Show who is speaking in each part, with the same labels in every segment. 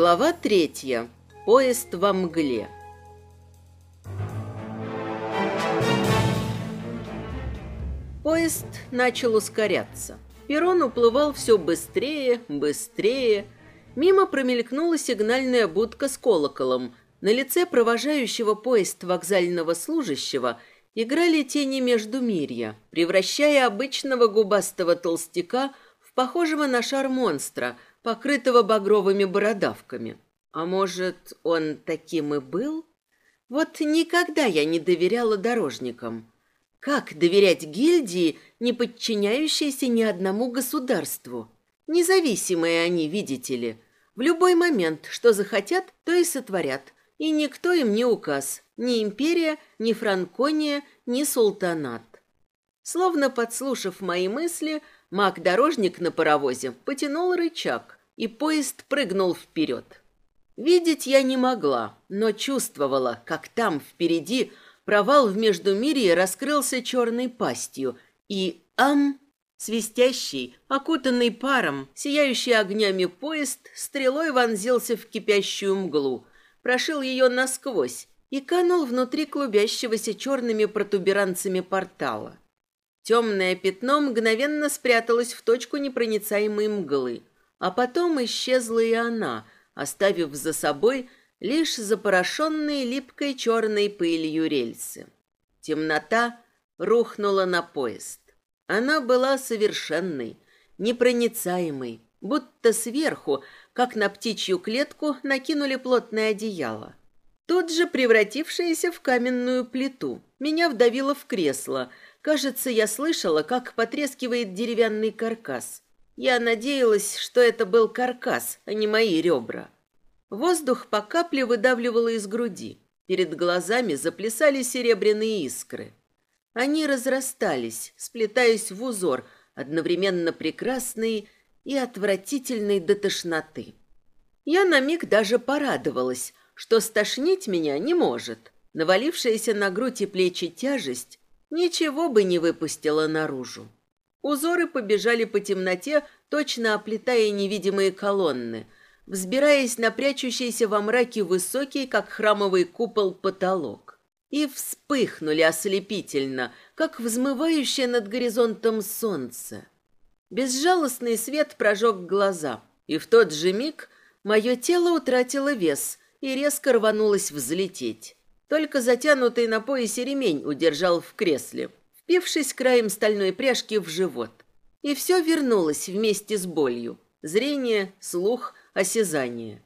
Speaker 1: Глава третья. Поезд во мгле. Поезд начал ускоряться. Перрон уплывал все быстрее, быстрее. Мимо промелькнула сигнальная будка с колоколом. На лице провожающего поезд вокзального служащего играли тени между междумирья, превращая обычного губастого толстяка в похожего на шар монстра – покрытого багровыми бородавками. А может, он таким и был? Вот никогда я не доверяла дорожникам. Как доверять гильдии, не подчиняющейся ни одному государству? Независимые они, видите ли. В любой момент, что захотят, то и сотворят. И никто им не указ. Ни империя, ни франкония, ни султанат. Словно подслушав мои мысли, Маг-дорожник на паровозе потянул рычаг, и поезд прыгнул вперед. Видеть я не могла, но чувствовала, как там впереди провал в междумирье раскрылся черной пастью, и ам... Свистящий, окутанный паром, сияющий огнями поезд, стрелой вонзился в кипящую мглу, прошил ее насквозь и канул внутри клубящегося черными протуберанцами портала. Темное пятно мгновенно спряталось в точку непроницаемой мглы, а потом исчезла и она, оставив за собой лишь запорошенные липкой черной пылью рельсы. Темнота рухнула на поезд. Она была совершенной, непроницаемой, будто сверху, как на птичью клетку, накинули плотное одеяло. Тут же превратившаяся в каменную плиту, меня вдавило в кресло – Кажется, я слышала, как потрескивает деревянный каркас. Я надеялась, что это был каркас, а не мои ребра. Воздух по капле выдавливало из груди. Перед глазами заплясали серебряные искры. Они разрастались, сплетаясь в узор, одновременно прекрасный и отвратительный до тошноты. Я на миг даже порадовалась, что стошнить меня не может. Навалившаяся на грудь и плечи тяжесть ничего бы не выпустила наружу. Узоры побежали по темноте, точно оплетая невидимые колонны, взбираясь на прячущийся во мраке высокий, как храмовый купол, потолок. И вспыхнули ослепительно, как взмывающее над горизонтом солнце. Безжалостный свет прожег глаза, и в тот же миг мое тело утратило вес и резко рванулось взлететь. Только затянутый на поясе ремень удержал в кресле, впившись краем стальной пряжки в живот. И все вернулось вместе с болью. Зрение, слух, осязание.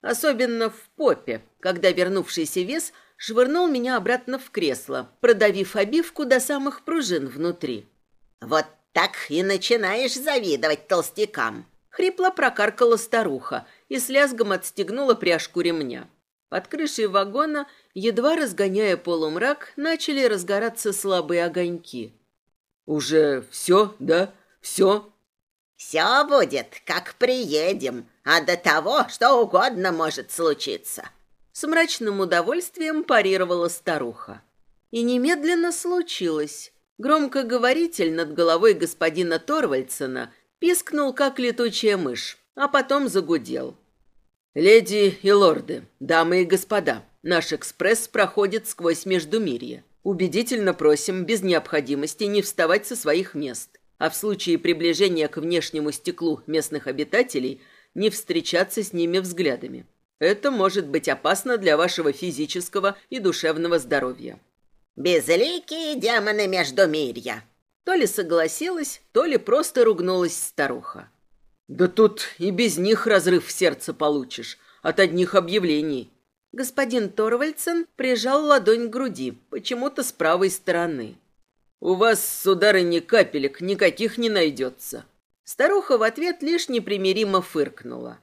Speaker 1: Особенно в попе, когда вернувшийся вес швырнул меня обратно в кресло, продавив обивку до самых пружин внутри.
Speaker 2: «Вот так и начинаешь завидовать толстякам!»
Speaker 1: Хрипло прокаркала старуха и с лязгом отстегнула пряжку ремня. Под крышей вагона, едва разгоняя полумрак, начали разгораться слабые огоньки.
Speaker 3: «Уже все, да? Все?»
Speaker 2: «Все будет, как приедем, а до того что угодно может случиться».
Speaker 1: С мрачным удовольствием парировала старуха. И немедленно случилось. Громкоговоритель над головой господина Торвальдсена пискнул, как летучая мышь, а потом загудел –
Speaker 3: «Леди и лорды, дамы и господа, наш экспресс проходит сквозь Междумирье. Убедительно просим без необходимости не вставать со своих мест, а в случае приближения к внешнему стеклу местных обитателей не встречаться с ними взглядами. Это может быть опасно для вашего физического и душевного здоровья».
Speaker 2: «Безликие демоны Междумирья!»
Speaker 1: То ли согласилась, то ли просто ругнулась старуха.
Speaker 3: Да тут и без них разрыв в сердце получишь, а от одних объявлений.
Speaker 1: Господин Торвальдсен прижал ладонь к груди, почему-то с правой стороны.
Speaker 3: «У вас, сударыня, капелек никаких не найдется».
Speaker 1: Старуха в ответ лишь непримиримо фыркнула.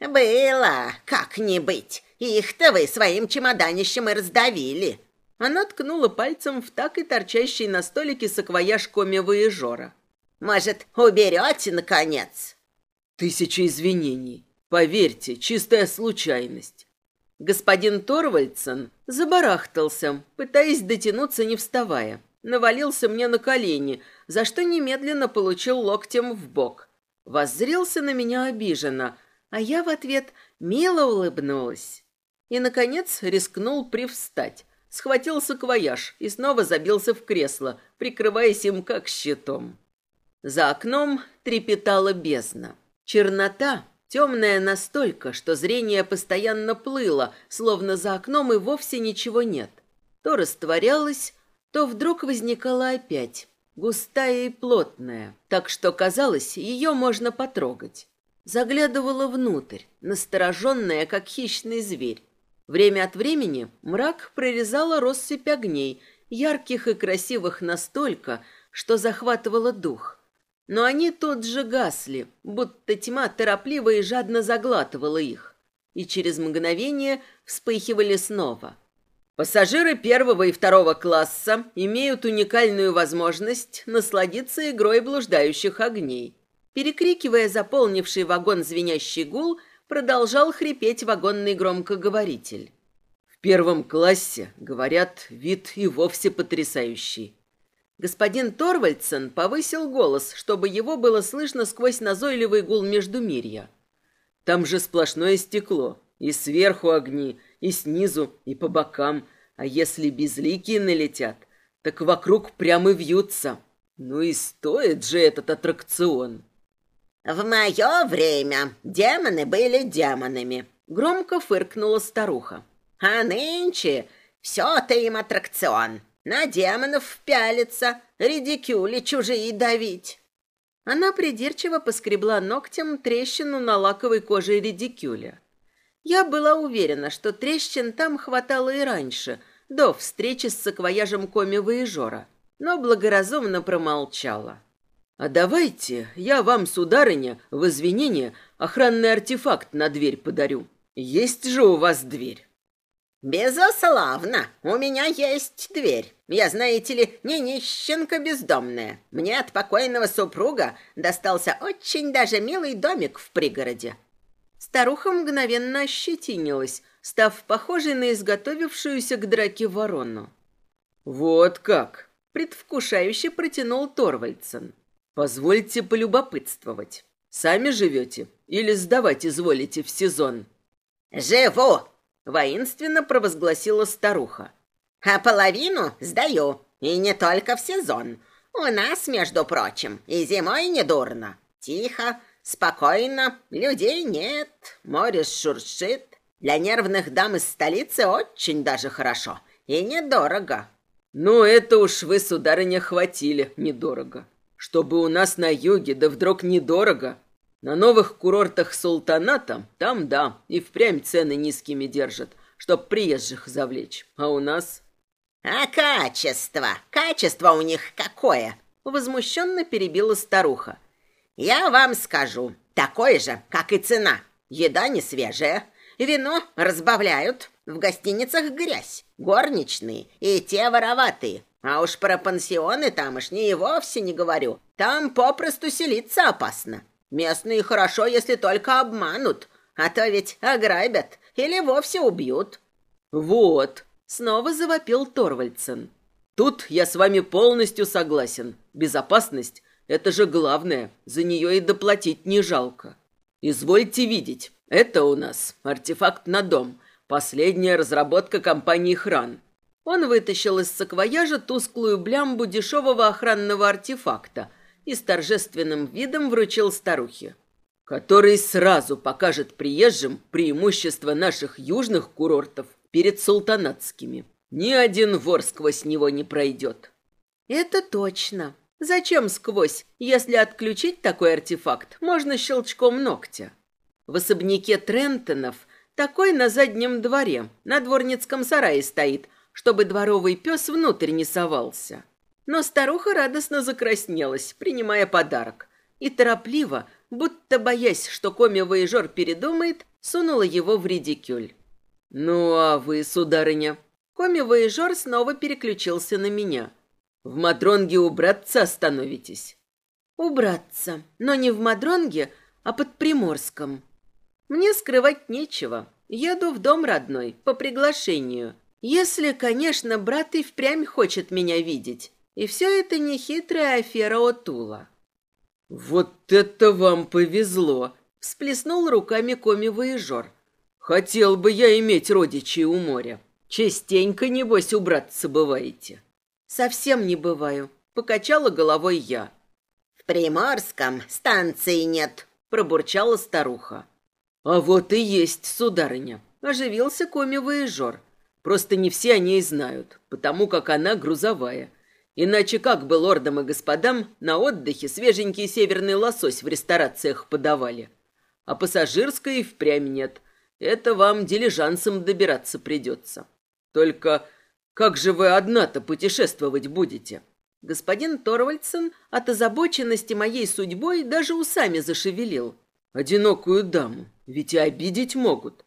Speaker 2: «Было, как не быть. Их-то вы своим чемоданищем и раздавили».
Speaker 1: Она ткнула пальцем в так и торчащий на столике саквояж коми-воежора.
Speaker 2: «Может, уберете, наконец?»
Speaker 3: Тысяча извинений. Поверьте, чистая случайность.
Speaker 1: Господин Торвальдсен забарахтался, пытаясь дотянуться, не вставая. Навалился мне на колени, за что немедленно получил локтем в бок. Воззрелся на меня обиженно, а я в ответ мило улыбнулась. И, наконец, рискнул привстать. схватился квояж и снова забился в кресло, прикрываясь им как щитом. За окном трепетала бездна. Чернота темная настолько, что зрение постоянно плыло, словно за окном и вовсе ничего нет. То растворялось, то вдруг возникала опять, густая и плотная, так что, казалось, ее можно потрогать. Заглядывала внутрь, настороженная, как хищный зверь. Время от времени мрак прорезала россыпь огней, ярких и красивых настолько, что захватывала дух но они тот же гасли, будто тьма торопливо и жадно заглатывала их, и через мгновение вспыхивали снова. Пассажиры первого и второго класса имеют уникальную возможность насладиться игрой блуждающих огней. Перекрикивая заполнивший вагон звенящий гул, продолжал хрипеть вагонный громкоговоритель. В первом классе, говорят, вид и вовсе потрясающий. Господин Торвальдсен повысил голос, чтобы его было слышно сквозь назойливый гул междумирья. Там же сплошное стекло, и сверху огни, и снизу, и по бокам, а если безликие налетят, так вокруг прямо вьются. Ну и стоит же этот аттракцион.
Speaker 2: В мое время демоны были демонами,
Speaker 1: громко фыркнула старуха.
Speaker 2: А нынче все-то им аттракцион. На демонов а пялится, редикюли чужие давить.
Speaker 1: Она придирчиво поскребла ногтем трещину на лаковой коже редикюля. Я была уверена, что трещин там хватало и раньше, до встречи с саквояжем Коми Жора, но благоразумно промолчала. «А давайте я вам, сударыня, в извинение охранный артефакт на дверь подарю. Есть же у вас дверь!»
Speaker 2: «Безусловно, у меня есть дверь. Я, знаете ли, не нищенка бездомная. Мне от покойного супруга достался очень даже милый домик в пригороде».
Speaker 1: Старуха мгновенно ощетинилась, став похожей на изготовившуюся к драке ворону.
Speaker 3: «Вот как!»
Speaker 1: — предвкушающе протянул Торвальдсен.
Speaker 3: «Позвольте полюбопытствовать. Сами живете или сдавать изволите в сезон?»
Speaker 2: «Живу!»
Speaker 1: Воинственно провозгласила старуха.
Speaker 2: «А половину сдаю, и не только в сезон. У нас, между прочим, и зимой недурно. Тихо, спокойно, людей нет, море шуршит. Для нервных дам из столицы очень даже хорошо и недорого».
Speaker 3: «Ну, это уж вы, сударыня, хватили недорого. Чтобы у нас на юге, да вдруг недорого, на новых курортах султаната, там да, и впрямь цены низкими держат, чтоб приезжих завлечь. А у нас...
Speaker 2: А качество? Качество у них какое?
Speaker 1: Возмущенно перебила старуха.
Speaker 2: Я вам скажу, такое же, как и цена. Еда не свежая, вино разбавляют, в гостиницах грязь, горничные и те вороватые. А уж про пансионы тамошние вовсе не говорю. Там попросту селиться опасно. Местные хорошо, если только обманут, а то ведь ограбят или вовсе убьют.
Speaker 1: Вот, снова завопил Торвальдсен.
Speaker 3: Тут я с вами полностью согласен. Безопасность — это же главное, за нее и доплатить не жалко. Извольте видеть, это у нас артефакт на дом, последняя разработка компании «Хран».
Speaker 1: Он вытащил из саквояжа тусклую блямбу дешевого охранного артефакта — и с торжественным видом вручил старухе,
Speaker 3: который сразу покажет приезжим преимущество наших южных курортов перед султанатскими. Ни один вор сквозь него не пройдет.
Speaker 1: Это точно. Зачем сквозь, если отключить такой артефакт, можно щелчком ногтя? В особняке Трентонов такой на заднем дворе, на дворницком сарае стоит, чтобы дворовый пес внутрь не совался но старуха радостно закраснелась, принимая подарок, и торопливо, будто боясь, что коми-воежор передумает, сунула его в редикюль.
Speaker 3: «Ну а вы, сударыня?»
Speaker 1: Коми-воежор снова переключился на меня.
Speaker 3: «В Матронге у братца
Speaker 1: становитесь». «У братца, но не в Матронге, а под Приморском». «Мне скрывать нечего. Еду в дом родной, по приглашению. Если, конечно, брат и впрямь хочет меня видеть. И все это нехитрая афера от Тула.
Speaker 3: «Вот это вам повезло!»
Speaker 1: — всплеснул руками коми-воежор.
Speaker 3: «Хотел бы я иметь родичей у моря. Частенько, небось, убраться бываете».
Speaker 1: «Совсем не бываю», — покачала головой я.
Speaker 2: «В Приморском станции нет», — пробурчала старуха.
Speaker 3: «А вот и есть, сударыня», — оживился коми-воежор. «Просто не все о ней знают, потому как она грузовая» Иначе как бы лордам и господам на отдыхе свеженький северный лосось в ресторациях подавали? А пассажирской впрямь нет. Это вам дилижансом добираться придется. Только как же вы одна-то путешествовать будете?»
Speaker 1: Господин Торвальдсен от озабоченности моей судьбой даже усами зашевелил.
Speaker 3: «Одинокую даму, ведь и обидеть могут.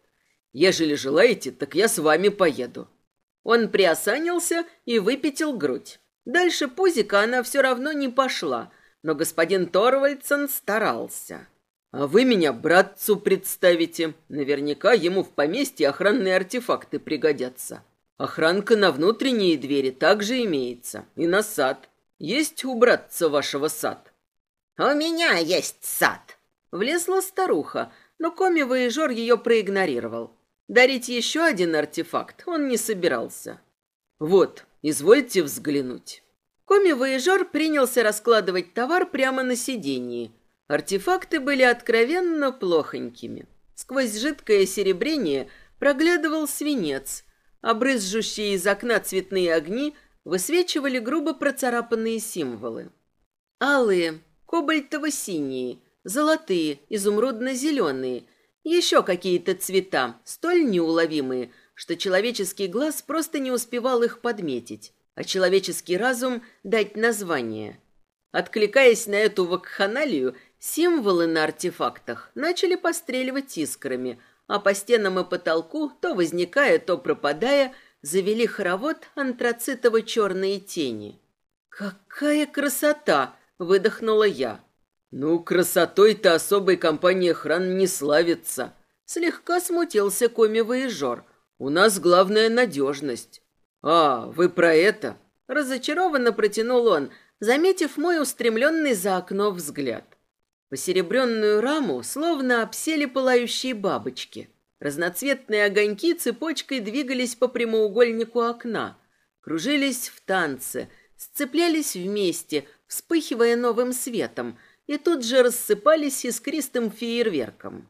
Speaker 3: Ежели желаете, так я с вами поеду».
Speaker 1: Он приосанился и выпятил грудь. Дальше пузика она все равно не пошла, но господин Торвальдсен старался.
Speaker 3: «А вы меня братцу представите. Наверняка ему в поместье охранные артефакты пригодятся. Охранка на внутренние двери также имеется. И на сад. Есть у братца вашего сад?»
Speaker 2: «У меня есть сад!»
Speaker 1: Влезла старуха, но коми-воежор ее проигнорировал. Дарить еще один артефакт он не собирался.
Speaker 3: «Вот, извольте взглянуть».
Speaker 1: Коми-воежор принялся раскладывать товар прямо на сиденье. Артефакты были откровенно плохонькими. Сквозь жидкое серебрение проглядывал свинец, а брызжущие из окна цветные огни высвечивали грубо процарапанные символы. Алые, кобальтово-синие, золотые, изумрудно-зеленые, еще какие-то цвета, столь неуловимые – что человеческий глаз просто не успевал их подметить, а человеческий разум дать название. Откликаясь на эту вакханалию, символы на артефактах начали постреливать искрами, а по стенам и потолку, то возникая, то пропадая, завели хоровод антрацитово-черные тени. «Какая красота!» — выдохнула я.
Speaker 3: «Ну, красотой-то особой компании Хран не славится!»
Speaker 1: Слегка смутился коми-воежор —
Speaker 3: у нас главная надежность. А, вы про это?
Speaker 1: Разочарованно протянул он, заметив мой устремленный за окно взгляд. Посеребренную раму словно обсели пылающие бабочки. Разноцветные огоньки цепочкой двигались по прямоугольнику окна, кружились в танце, сцеплялись вместе, вспыхивая новым светом, и тут же рассыпались искристым фейерверком.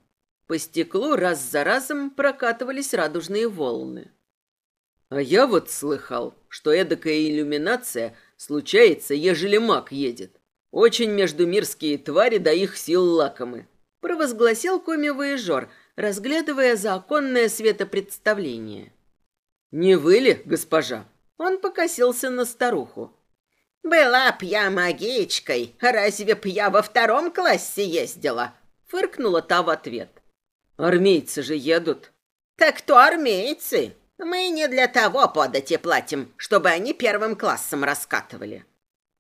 Speaker 1: По стеклу раз за разом прокатывались радужные волны.
Speaker 3: А я вот слыхал, что эдакая иллюминация случается, ежели маг едет. Очень междумирские твари до да их сил лакомы.
Speaker 1: Провозгласил коми-воежор, разглядывая законное светопредставление.
Speaker 3: «Не вы ли, госпожа?»
Speaker 1: Он покосился на старуху.
Speaker 2: «Была б я магичкой, разве б я во втором классе ездила?»
Speaker 1: Фыркнула та в ответ.
Speaker 3: Армейцы же едут.
Speaker 2: Так кто армейцы? Мы не для того подати платим, чтобы они первым классом раскатывали.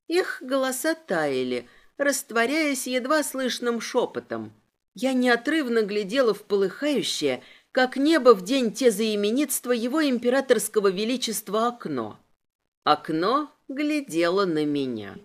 Speaker 1: Их голоса таяли, растворяясь едва слышным шепотом. Я неотрывно глядела в полыхающее, как небо в день те заименитства его императорского величества окно. Окно глядело на меня.